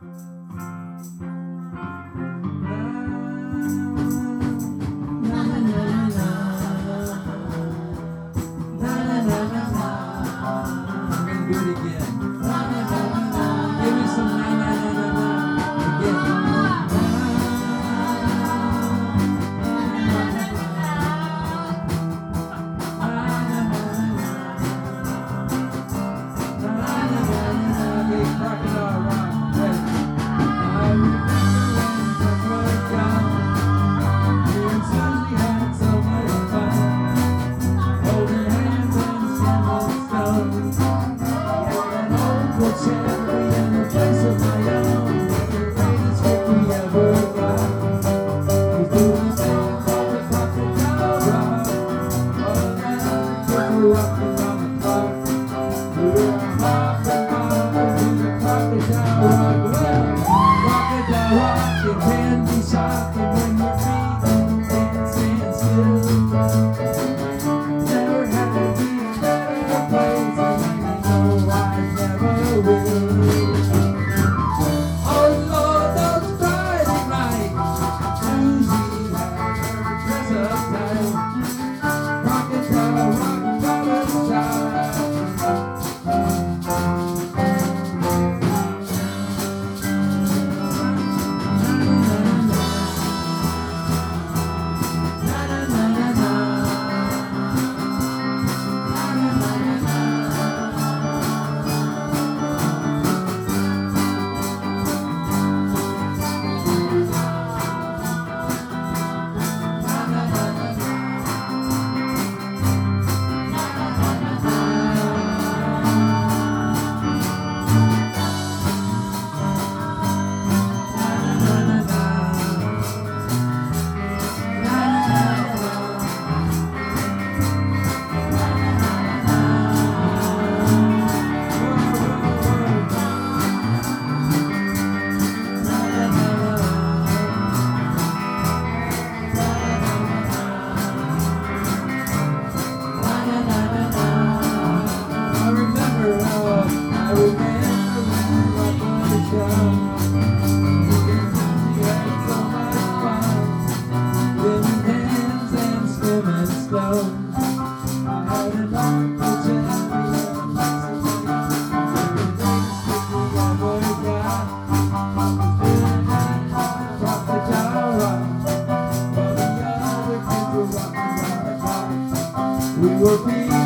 Bye. What's